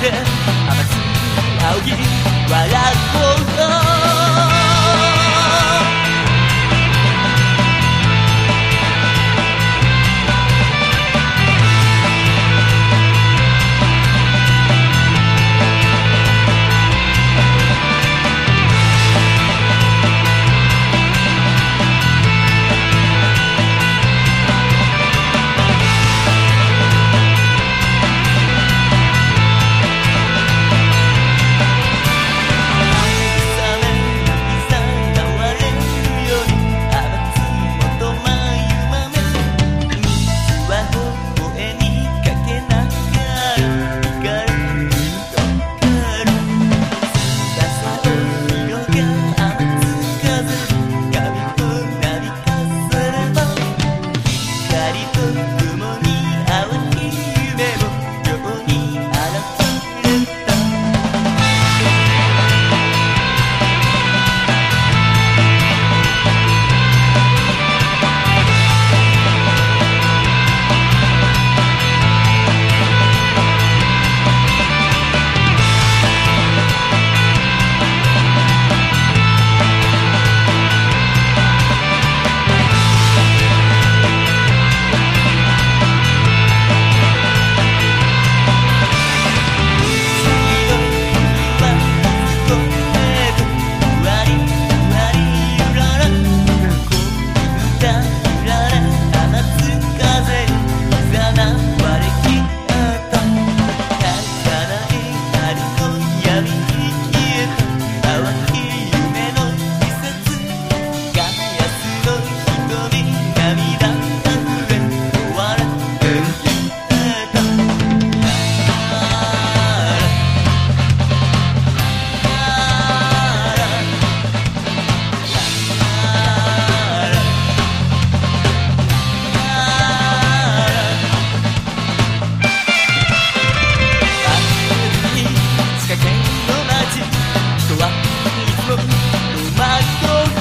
て甘すぎ青木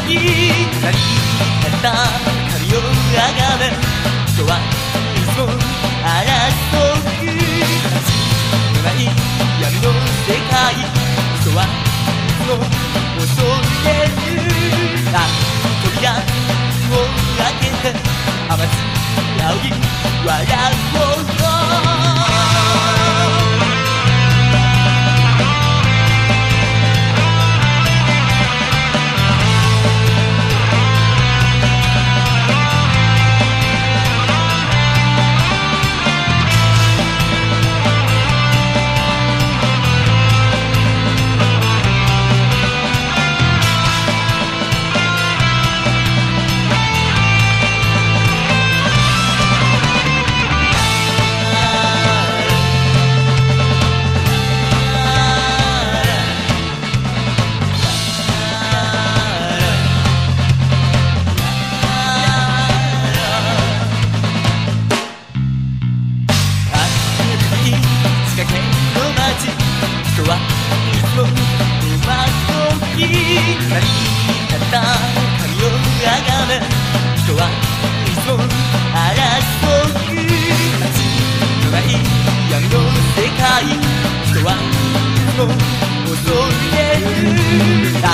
何った髪をあがめ人はいつも争う形のない闇の世界人はいつも恐れるあ扉を開けて甘つ仰ぎ笑おう何だった髪をあがめ人はいつも争う夏のない闇の世界人はいつも恐れるあ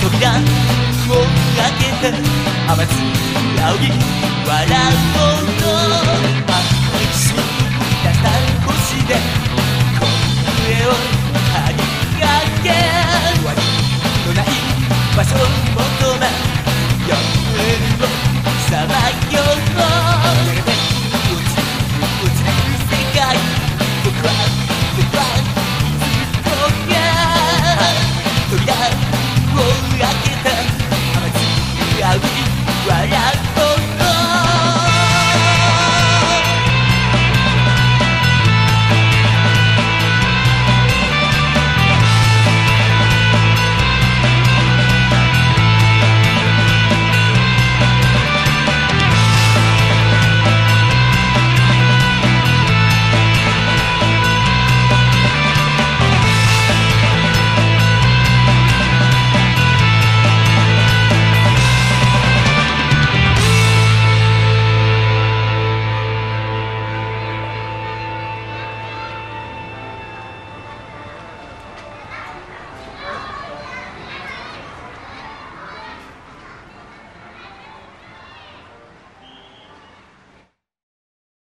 扉を開けて甘つ仰ぎ笑おうと眩しい出した星で